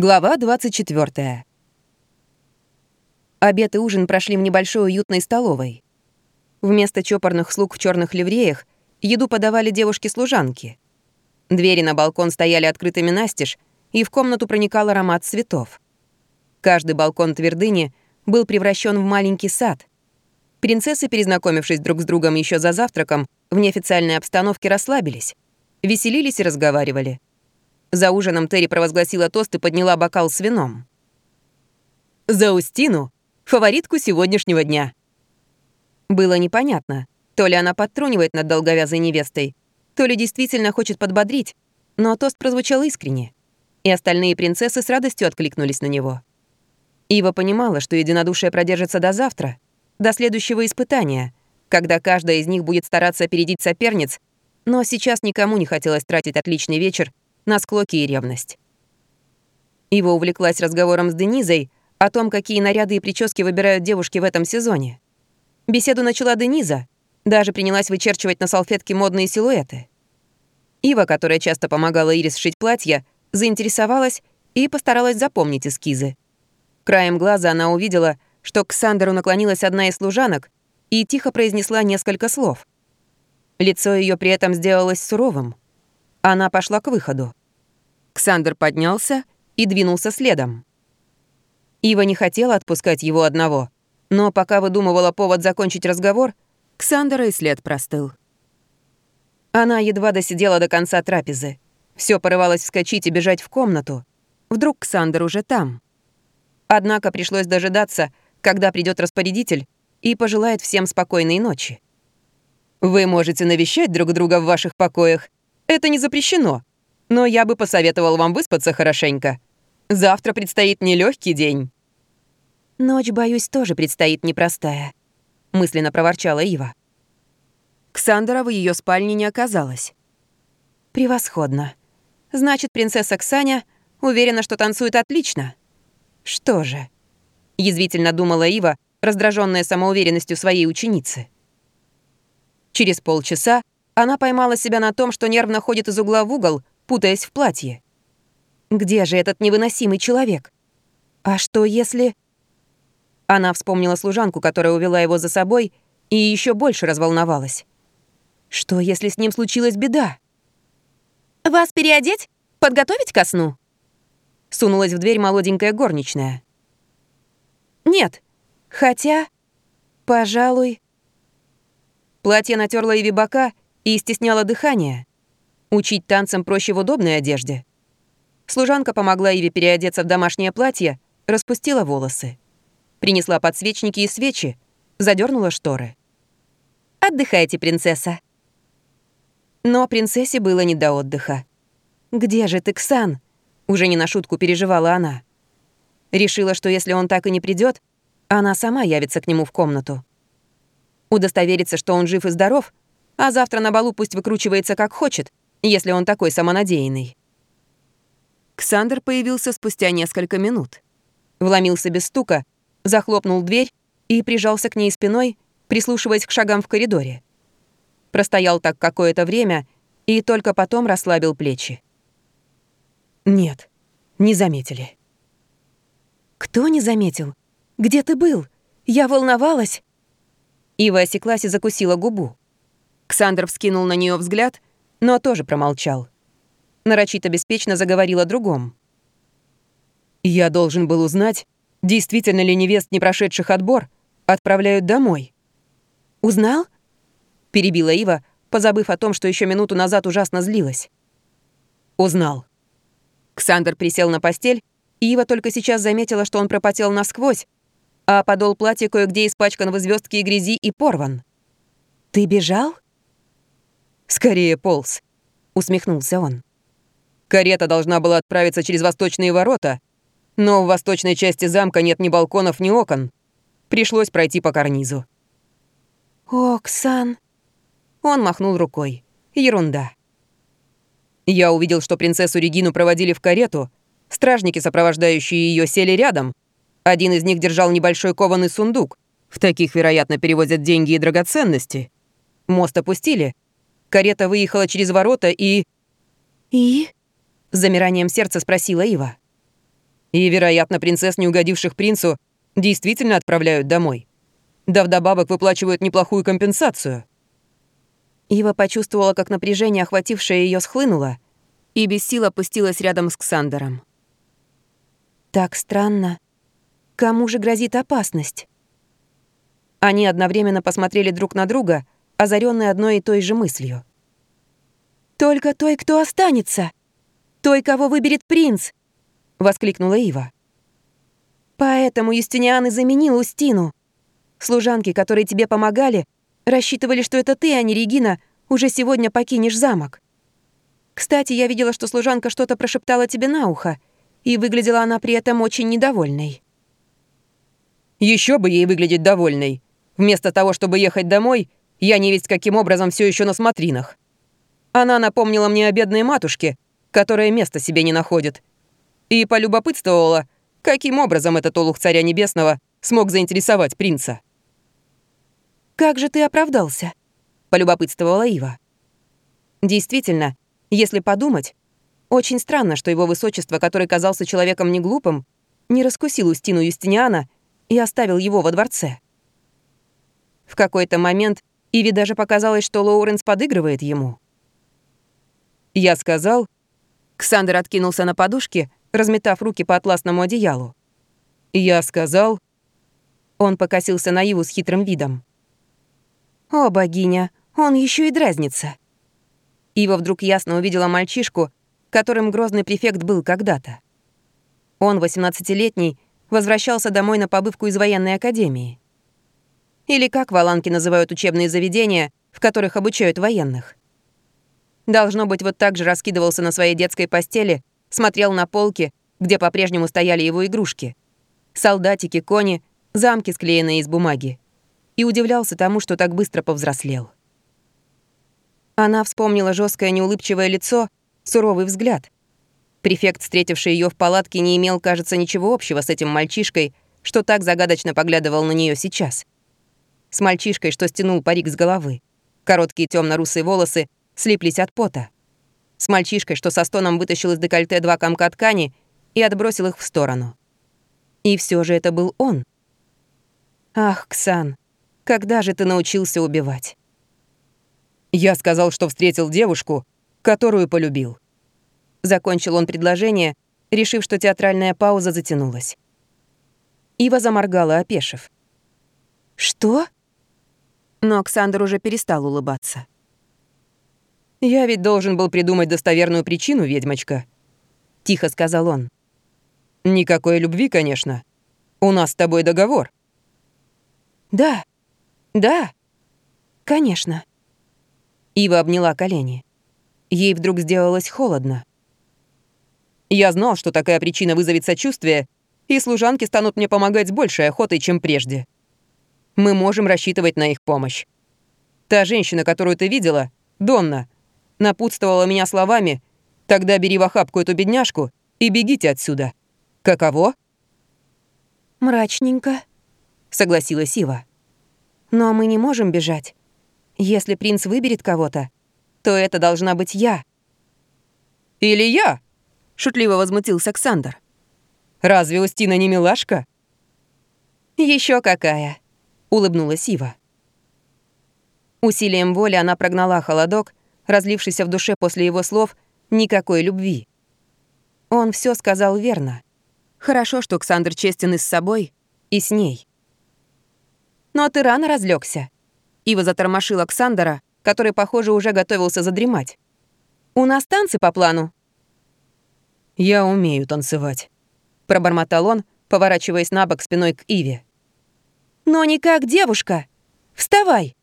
Глава 24. Обед и ужин прошли в небольшой уютной столовой. Вместо чопорных слуг в черных ливреях еду подавали девушки-служанки. Двери на балкон стояли открытыми настежь, и в комнату проникал аромат цветов. Каждый балкон твердыни был превращен в маленький сад. Принцессы, перезнакомившись друг с другом еще за завтраком, в неофициальной обстановке расслабились, веселились и разговаривали — за ужином Терри провозгласила тост и подняла бокал с вином. «За Устину, фаворитку сегодняшнего дня!» Было непонятно, то ли она подтрунивает над долговязой невестой, то ли действительно хочет подбодрить, но тост прозвучал искренне, и остальные принцессы с радостью откликнулись на него. Ива понимала, что единодушие продержится до завтра, до следующего испытания, когда каждая из них будет стараться опередить соперниц, но сейчас никому не хотелось тратить отличный вечер на склоки и ревность. Ива увлеклась разговором с Денизой о том, какие наряды и прически выбирают девушки в этом сезоне. Беседу начала Дениза, даже принялась вычерчивать на салфетке модные силуэты. Ива, которая часто помогала Ирис шить платья, заинтересовалась и постаралась запомнить эскизы. Краем глаза она увидела, что к Сандеру наклонилась одна из служанок и тихо произнесла несколько слов. Лицо ее при этом сделалось суровым. Она пошла к выходу. Ксандр поднялся и двинулся следом. Ива не хотела отпускать его одного, но пока выдумывала повод закончить разговор, Ксандра и след простыл. Она едва досидела до конца трапезы. Все порывалось вскочить и бежать в комнату. Вдруг Ксандр уже там. Однако пришлось дожидаться, когда придет распорядитель и пожелает всем спокойной ночи. «Вы можете навещать друг друга в ваших покоях. Это не запрещено», но я бы посоветовал вам выспаться хорошенько. Завтра предстоит нелегкий день». «Ночь, боюсь, тоже предстоит непростая», — мысленно проворчала Ива. Ксандера в ее спальне не оказалось. «Превосходно. Значит, принцесса Ксаня уверена, что танцует отлично. Что же?» — язвительно думала Ива, раздраженная самоуверенностью своей ученицы. Через полчаса она поймала себя на том, что нервно ходит из угла в угол, путаясь в платье. Где же этот невыносимый человек? А что если... Она вспомнила служанку, которая увела его за собой, и еще больше разволновалась. Что, если с ним случилась беда? «Вас переодеть? Подготовить ко сну?» Сунулась в дверь молоденькая горничная. «Нет. Хотя... Пожалуй...» Платье натерло Иви бока и стесняло дыхание. Учить танцам проще в удобной одежде. Служанка помогла Иве переодеться в домашнее платье, распустила волосы. Принесла подсвечники и свечи, задернула шторы. «Отдыхайте, принцесса». Но принцессе было не до отдыха. «Где же ты, Ксан?» Уже не на шутку переживала она. Решила, что если он так и не придет, она сама явится к нему в комнату. Удостовериться, что он жив и здоров, а завтра на балу пусть выкручивается как хочет, если он такой самонадеянный. Ксандр появился спустя несколько минут. Вломился без стука, захлопнул дверь и прижался к ней спиной, прислушиваясь к шагам в коридоре. Простоял так какое-то время и только потом расслабил плечи. Нет, не заметили. «Кто не заметил? Где ты был? Я волновалась!» Ива осеклась и закусила губу. Ксандр вскинул на нее взгляд — но тоже промолчал. Нарочито беспечно заговорил о другом. «Я должен был узнать, действительно ли невест, не прошедших отбор, отправляют домой». «Узнал?» — перебила Ива, позабыв о том, что еще минуту назад ужасно злилась. «Узнал». Ксандр присел на постель, и Ива только сейчас заметила, что он пропотел насквозь, а подол платья кое-где испачкан в звездке и грязи и порван. «Ты бежал?» «Скорее полз», — усмехнулся он. «Карета должна была отправиться через восточные ворота, но в восточной части замка нет ни балконов, ни окон. Пришлось пройти по карнизу». «Оксан...» Он махнул рукой. «Ерунда». Я увидел, что принцессу Регину проводили в карету, стражники, сопровождающие ее, сели рядом. Один из них держал небольшой кованый сундук. В таких, вероятно, перевозят деньги и драгоценности. Мост опустили — Карета выехала через ворота и... «И?» — с замиранием сердца спросила Ива. И, вероятно, принцесс, не угодивших принцу, действительно отправляют домой. Да вдобавок выплачивают неплохую компенсацию. Ива почувствовала, как напряжение, охватившее ее, схлынуло, и без сил опустилась рядом с Ксандером. «Так странно. Кому же грозит опасность?» Они одновременно посмотрели друг на друга, озаренные одной и той же мыслью. «Только той, кто останется! Той, кого выберет принц!» — воскликнула Ива. «Поэтому Юстиниан и заменил Устину. Служанки, которые тебе помогали, рассчитывали, что это ты, а не Регина, уже сегодня покинешь замок. Кстати, я видела, что служанка что-то прошептала тебе на ухо, и выглядела она при этом очень недовольной». Еще бы ей выглядеть довольной. Вместо того, чтобы ехать домой, я не ведь каким образом все еще на смотринах. Она напомнила мне о бедной матушке, которая места себе не находит, и полюбопытствовала, каким образом этот олух царя небесного смог заинтересовать принца. «Как же ты оправдался?» — полюбопытствовала Ива. Действительно, если подумать, очень странно, что его высочество, который казался человеком неглупым, не раскусил Устину Юстиниана и оставил его во дворце. В какой-то момент Иви даже показалось, что Лоуренс подыгрывает ему. Я сказал... Ксандер откинулся на подушке, разметав руки по атласному одеялу. Я сказал... Он покосился на Иву с хитрым видом. «О, богиня, он еще и дразнится». Ива вдруг ясно увидела мальчишку, которым грозный префект был когда-то. Он, 18-летний, возвращался домой на побывку из военной академии. Или как валанки называют учебные заведения, в которых обучают военных. Должно быть, вот так же раскидывался на своей детской постели, смотрел на полки, где по-прежнему стояли его игрушки. Солдатики, кони, замки, склеенные из бумаги. И удивлялся тому, что так быстро повзрослел. Она вспомнила жесткое неулыбчивое лицо, суровый взгляд. Префект, встретивший ее в палатке, не имел, кажется, ничего общего с этим мальчишкой, что так загадочно поглядывал на нее сейчас с мальчишкой, что стянул парик с головы. Короткие темно-русые волосы слиплись от пота. С мальчишкой, что со стоном вытащил из декольте два комка ткани и отбросил их в сторону. И все же это был он. Ах, Ксан, когда же ты научился убивать? Я сказал, что встретил девушку, которую полюбил. Закончил он предложение, решив, что театральная пауза затянулась. Ива заморгала, опешив. «Что?» Но Оксандр уже перестал улыбаться. «Я ведь должен был придумать достоверную причину, ведьмочка», — тихо сказал он. «Никакой любви, конечно. У нас с тобой договор». «Да, да, конечно». Ива обняла колени. Ей вдруг сделалось холодно. «Я знал, что такая причина вызовет сочувствие, и служанки станут мне помогать с большей охотой, чем прежде мы можем рассчитывать на их помощь. Та женщина, которую ты видела, Донна, напутствовала меня словами «Тогда бери в охапку эту бедняжку и бегите отсюда». Каково? «Мрачненько», — согласилась Ива. «Но мы не можем бежать. Если принц выберет кого-то, то это должна быть я». «Или я?» — шутливо возмутился Александр. «Разве Устина не милашка?» Еще какая!» — улыбнулась Ива. Усилием воли она прогнала холодок, разлившийся в душе после его слов «никакой любви». Он все сказал верно. Хорошо, что Ксандр честен и с собой, и с ней. «Но ты рано разлегся. Ива затормошила Ксандера, который, похоже, уже готовился задремать. «У нас танцы по плану». «Я умею танцевать», — пробормотал он, поворачиваясь на бок спиной к Иве. «Но не как девушка! Вставай!»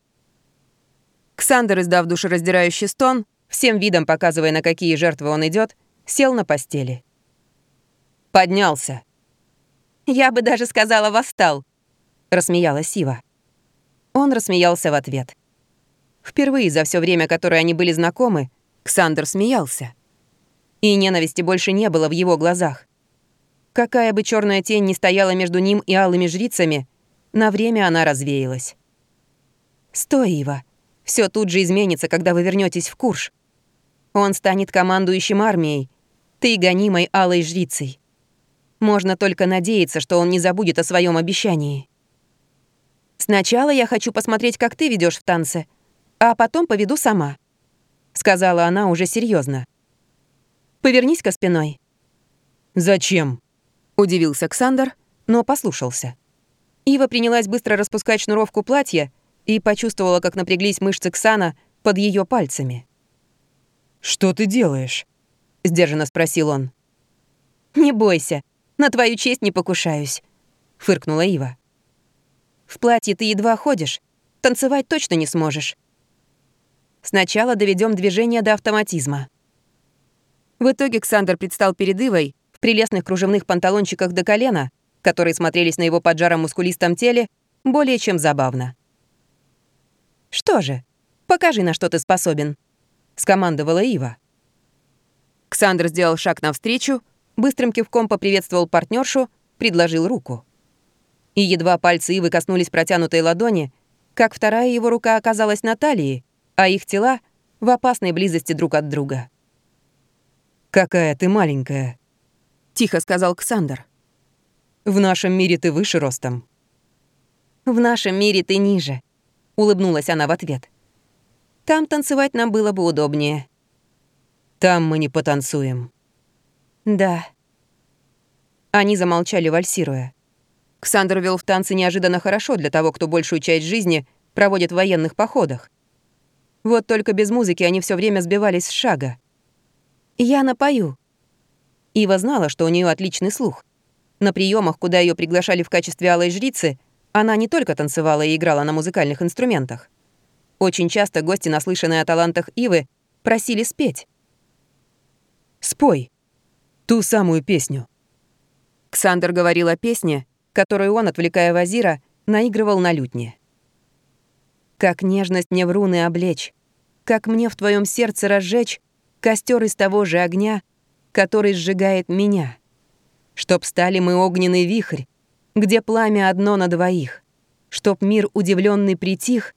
Ксандер, издав душераздирающий стон, всем видом показывая, на какие жертвы он идет, сел на постели. Поднялся. «Я бы даже сказала, восстал», — рассмеялась Сива. Он рассмеялся в ответ. Впервые за все время, которое они были знакомы, Ксандер смеялся. И ненависти больше не было в его глазах. Какая бы черная тень ни стояла между ним и алыми жрицами, на время она развеялась. «Стой, Ива. Все тут же изменится, когда вы вернетесь в Курш. Он станет командующим армией. Ты гонимой алой жрицей. Можно только надеяться, что он не забудет о своем обещании. «Сначала я хочу посмотреть, как ты ведешь в танце, а потом поведу сама», — сказала она уже серьезно. «Повернись-ка спиной». «Зачем?» — удивился Ксандр, но послушался. Ива принялась быстро распускать шнуровку платья и почувствовала, как напряглись мышцы Ксана под ее пальцами. «Что ты делаешь?» — сдержанно спросил он. «Не бойся, на твою честь не покушаюсь», — фыркнула Ива. «В платье ты едва ходишь, танцевать точно не сможешь. Сначала доведем движение до автоматизма». В итоге Ксандр предстал перед Ивой в прелестных кружевных панталончиках до колена, которые смотрелись на его поджаром мускулистом теле более чем забавно. «Что же, покажи, на что ты способен», — скомандовала Ива. Ксандр сделал шаг навстречу, быстрым кивком поприветствовал партнершу, предложил руку. И едва пальцы Ивы коснулись протянутой ладони, как вторая его рука оказалась на талии, а их тела — в опасной близости друг от друга. «Какая ты маленькая», — тихо сказал Ксандр. «В нашем мире ты выше ростом». «В нашем мире ты ниже», — улыбнулась она в ответ. «Там танцевать нам было бы удобнее». «Там мы не потанцуем». «Да». Они замолчали, вальсируя. Ксандр вел в танцы неожиданно хорошо для того, кто большую часть жизни проводит в военных походах. Вот только без музыки они все время сбивались с шага. «Я напою». Ива знала, что у нее отличный слух. На приемах, куда ее приглашали в качестве алой жрицы, она не только танцевала и играла на музыкальных инструментах. Очень часто гости, наслышанные о талантах Ивы, просили спеть. «Спой. Ту самую песню». Ксандр говорил о песне, которую он, отвлекая Вазира, наигрывал на лютне. «Как нежность мне в руны облечь, как мне в твоем сердце разжечь костер из того же огня, который сжигает меня. Чтоб стали мы огненный вихрь, где пламя одно на двоих, чтоб мир удивленный притих,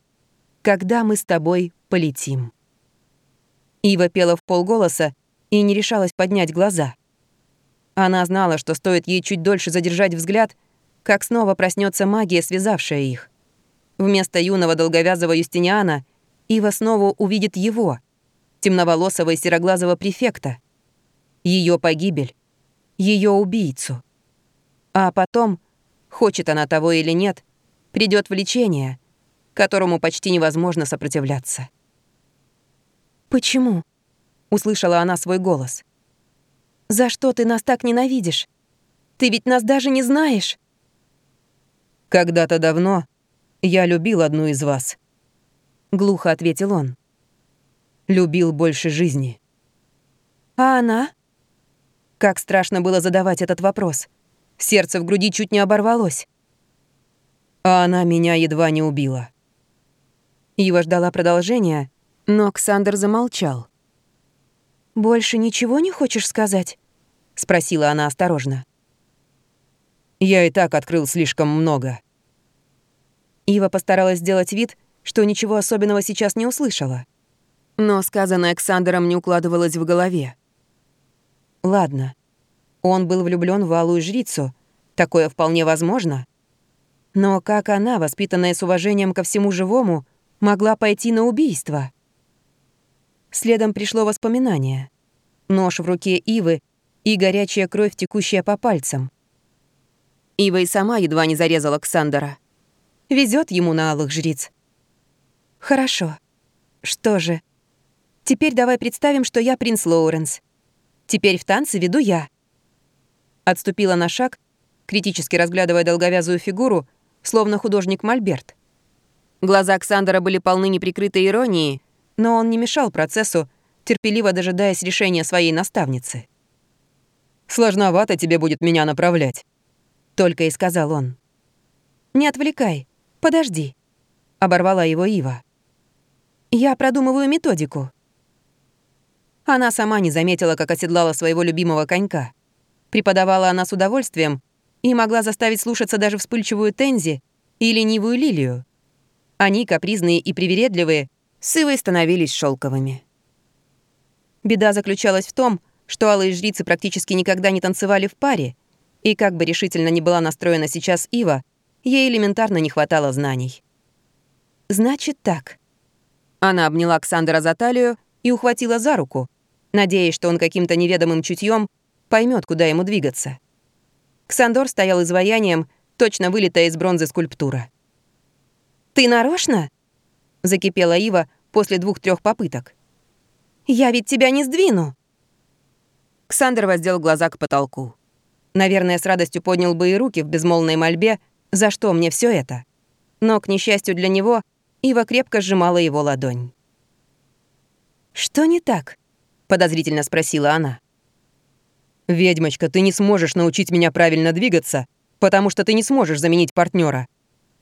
когда мы с тобой полетим. Ива пела в полголоса и не решалась поднять глаза. Она знала, что стоит ей чуть дольше задержать взгляд, как снова проснется магия, связавшая их. Вместо юного долговязого Юстиниана Ива снова увидит его — темноволосого и сероглазого префекта. Ее погибель, ее убийцу. А потом, хочет она того или нет, придет влечение, которому почти невозможно сопротивляться. «Почему?» — услышала она свой голос. «За что ты нас так ненавидишь? Ты ведь нас даже не знаешь!» «Когда-то давно я любил одну из вас», — глухо ответил он любил больше жизни. А она? Как страшно было задавать этот вопрос. Сердце в груди чуть не оборвалось. А она меня едва не убила. Ива ждала продолжения, но Оксандр замолчал. «Больше ничего не хочешь сказать?» — спросила она осторожно. «Я и так открыл слишком много». Ива постаралась сделать вид, что ничего особенного сейчас не услышала. Но сказанное Александром не укладывалось в голове. Ладно, он был влюблен в алую жрицу, такое вполне возможно. Но как она, воспитанная с уважением ко всему живому, могла пойти на убийство? Следом пришло воспоминание. Нож в руке Ивы и горячая кровь, текущая по пальцам. Ива и сама едва не зарезала Александра. Везет ему на алых жриц. Хорошо. Что же, Теперь давай представим, что я принц Лоуренс. Теперь в танце веду я». Отступила на шаг, критически разглядывая долговязую фигуру, словно художник Мольберт. Глаза Оксандра были полны неприкрытой иронии, но он не мешал процессу, терпеливо дожидаясь решения своей наставницы. «Сложновато тебе будет меня направлять», — только и сказал он. «Не отвлекай, подожди», — оборвала его Ива. «Я продумываю методику». Она сама не заметила, как оседлала своего любимого конька. Преподавала она с удовольствием и могла заставить слушаться даже вспыльчивую Тензи и ленивую Лилию. Они, капризные и привередливые, с Ивой становились шелковыми. Беда заключалась в том, что алые жрицы практически никогда не танцевали в паре, И как бы решительно ни была настроена сейчас Ива, ей элементарно не хватало знаний. «Значит так». Она обняла Ксандера за талию и ухватила за руку, надеясь, что он каким-то неведомым чутьем поймет, куда ему двигаться. Ксандор стоял изваянием, точно вылитая из бронзы скульптура. «Ты нарочно?» — закипела Ива после двух трех попыток. «Я ведь тебя не сдвину!» Ксандр воздел глаза к потолку. Наверное, с радостью поднял бы и руки в безмолвной мольбе, за что мне все это. Но, к несчастью для него, Ива крепко сжимала его ладонь. «Что не так?» — подозрительно спросила она. «Ведьмочка, ты не сможешь научить меня правильно двигаться, потому что ты не сможешь заменить партнера.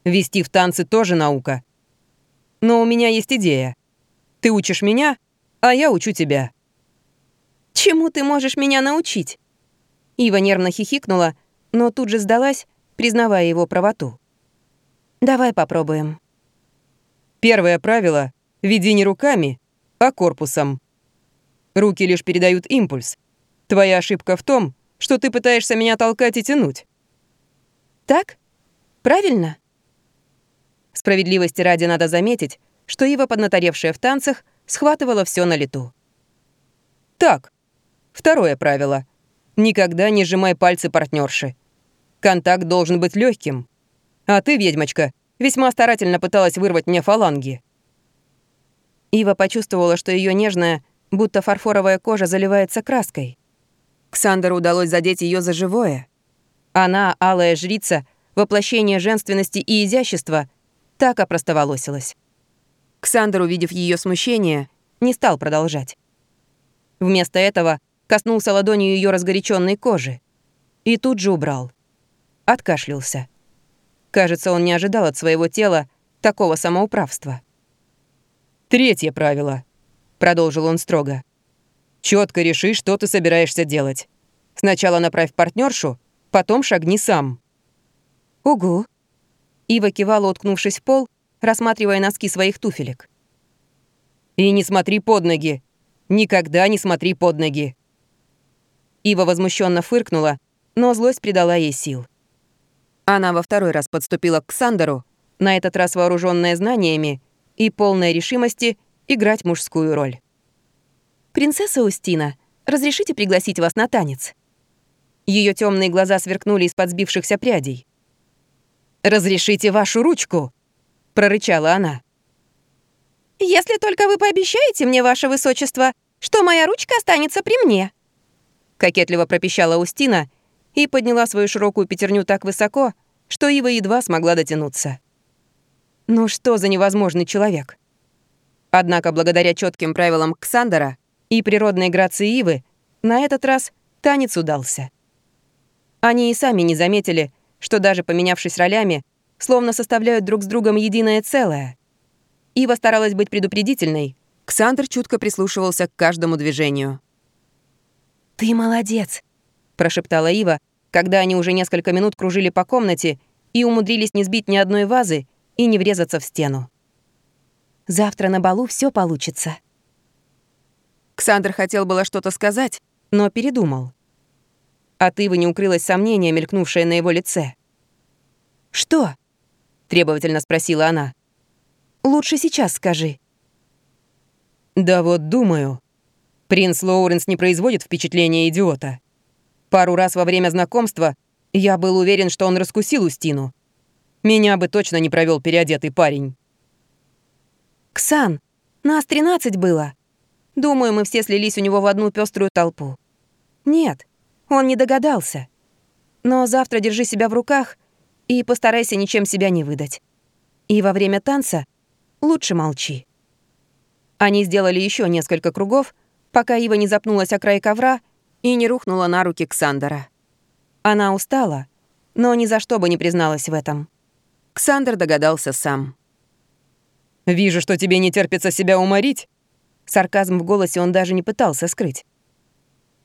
Вести в танцы тоже наука. Но у меня есть идея. Ты учишь меня, а я учу тебя». «Чему ты можешь меня научить?» Ива нервно хихикнула, но тут же сдалась, признавая его правоту. «Давай попробуем». Первое правило — веди не руками, а корпусом. Руки лишь передают импульс. Твоя ошибка в том, что ты пытаешься меня толкать и тянуть. Так? Правильно? Справедливости ради надо заметить, что Ива, поднаторевшая в танцах, схватывала все на лету. Так, второе правило. Никогда не сжимай пальцы партнерши. Контакт должен быть легким. А ты, ведьмочка, весьма старательно пыталась вырвать мне фаланги. Ива почувствовала, что ее нежная, будто фарфоровая кожа заливается краской. Ксандеру удалось задеть ее за живое. Она, алая жрица, воплощение женственности и изящества, так опростоволосилась. Ксандер, увидев ее смущение, не стал продолжать. Вместо этого коснулся ладонью ее разгоряченной кожи и тут же убрал. Откашлялся. Кажется, он не ожидал от своего тела такого самоуправства. «Третье правило», — продолжил он строго. Четко реши, что ты собираешься делать. Сначала направь партнершу, потом шагни сам». «Угу». Ива кивала, уткнувшись в пол, рассматривая носки своих туфелек. «И не смотри под ноги. Никогда не смотри под ноги». Ива возмущенно фыркнула, но злость придала ей сил. Она во второй раз подступила к Сандеру, на этот раз вооруженная знаниями и полной решимости играть мужскую роль. «Принцесса Устина, разрешите пригласить вас на танец?» Ее темные глаза сверкнули из-под сбившихся прядей. «Разрешите вашу ручку!» — прорычала она. «Если только вы пообещаете мне, ваше высочество, что моя ручка останется при мне!» Кокетливо пропищала Устина и подняла свою широкую пятерню так высоко, что Ива едва смогла дотянуться. Ну что за невозможный человек? Однако, благодаря четким правилам Ксандера и природной грации Ивы, на этот раз танец удался. Они и сами не заметили, что даже поменявшись ролями, словно составляют друг с другом единое целое. Ива старалась быть предупредительной, Ксандр чутко прислушивался к каждому движению. «Ты молодец», прошептала Ива, когда они уже несколько минут кружили по комнате и умудрились не сбить ни одной вазы и не врезаться в стену. «Завтра на балу все получится». Ксандр хотел было что-то сказать, но передумал. От Ивы не укрылось сомнение, мелькнувшее на его лице. «Что?» — требовательно спросила она. «Лучше сейчас скажи». «Да вот думаю. Принц Лоуренс не производит впечатления идиота. Пару раз во время знакомства я был уверен, что он раскусил Устину. Меня бы точно не провел переодетый парень. «Ксан, нас тринадцать было. Думаю, мы все слились у него в одну пеструю толпу. Нет, он не догадался. Но завтра держи себя в руках и постарайся ничем себя не выдать. И во время танца лучше молчи». Они сделали еще несколько кругов, пока Ива не запнулась о край ковра и не рухнула на руки Ксандера. Она устала, но ни за что бы не призналась в этом. Ксандер догадался сам. «Вижу, что тебе не терпится себя уморить». Сарказм в голосе он даже не пытался скрыть.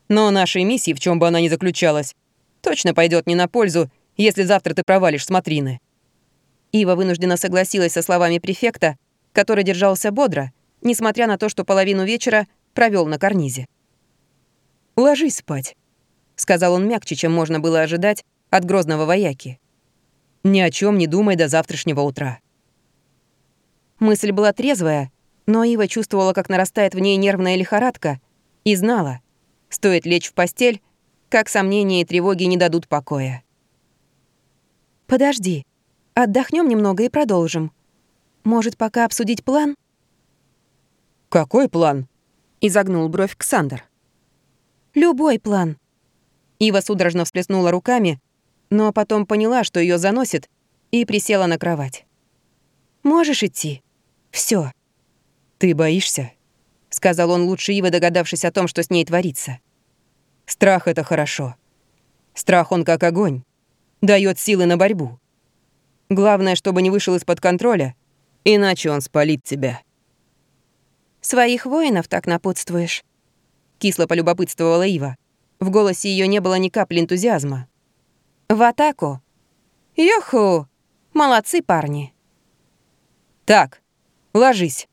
«Но нашей миссии, в чем бы она ни заключалась, точно пойдет не на пользу, если завтра ты провалишь смотрины». Ива вынуждена согласилась со словами префекта, который держался бодро, несмотря на то, что половину вечера провел на карнизе. Ложись спать. — сказал он мягче, чем можно было ожидать от грозного вояки. «Ни о чем не думай до завтрашнего утра». Мысль была трезвая, но Ива чувствовала, как нарастает в ней нервная лихорадка, и знала, стоит лечь в постель, как сомнения и тревоги не дадут покоя. «Подожди, отдохнем немного и продолжим. Может, пока обсудить план?» «Какой план?» — изогнул бровь Ксандр. «Любой план». Ива судорожно всплеснула руками, но потом поняла, что ее заносит, и присела на кровать. «Можешь идти?» Все. «Ты боишься?» — сказал он лучше Ивы, догадавшись о том, что с ней творится. «Страх — это хорошо. Страх, он как огонь. дает силы на борьбу. Главное, чтобы не вышел из-под контроля, иначе он спалит тебя». «Своих воинов так напутствуешь?» Кисло полюбопытствовала Ива. В голосе ее не было ни капли энтузиазма. «В атаку!» «Юху! Молодцы, парни!» «Так, Ложись».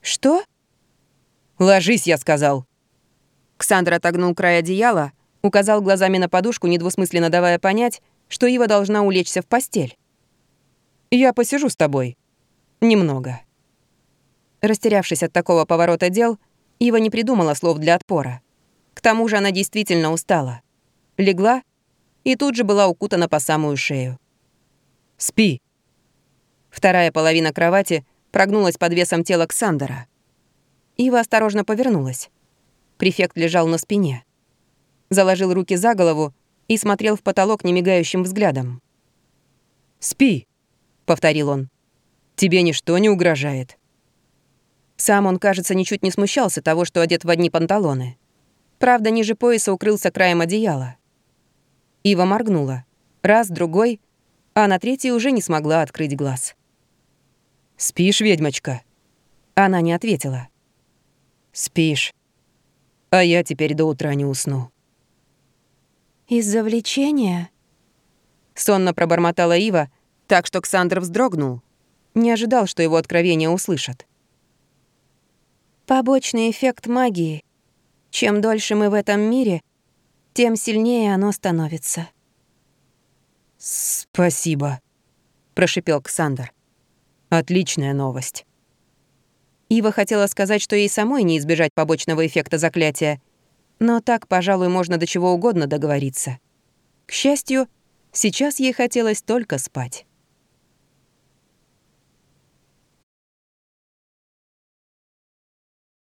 «Что?» «Ложись», я сказал. Ксандр отогнул край одеяла, указал глазами на подушку, недвусмысленно давая понять, что Ива должна улечься в постель. «Я посижу с тобой. Немного». Растерявшись от такого поворота дел, Ива не придумала слов для отпора. К тому же она действительно устала. Легла и тут же была укутана по самую шею. «Спи». Вторая половина кровати прогнулась под весом тела Ксандера. Ива осторожно повернулась. Префект лежал на спине. Заложил руки за голову и смотрел в потолок немигающим взглядом. «Спи», — повторил он. «Тебе ничто не угрожает». Сам он, кажется, ничуть не смущался того, что одет в одни панталоны. Правда, ниже пояса укрылся краем одеяла. Ива моргнула. Раз, другой, а на третий уже не смогла открыть глаз. «Спишь, ведьмочка?» Она не ответила. «Спишь. А я теперь до утра не усну». «Из-за влечения?» Сонно пробормотала Ива, так что Ксандр вздрогнул. Не ожидал, что его откровения услышат. «Побочный эффект магии. Чем дольше мы в этом мире, тем сильнее оно становится». «Спасибо», — прошипел Ксандр. Отличная новость. Ива хотела сказать, что ей самой не избежать побочного эффекта заклятия, но так, пожалуй, можно до чего угодно договориться. К счастью, сейчас ей хотелось только спать.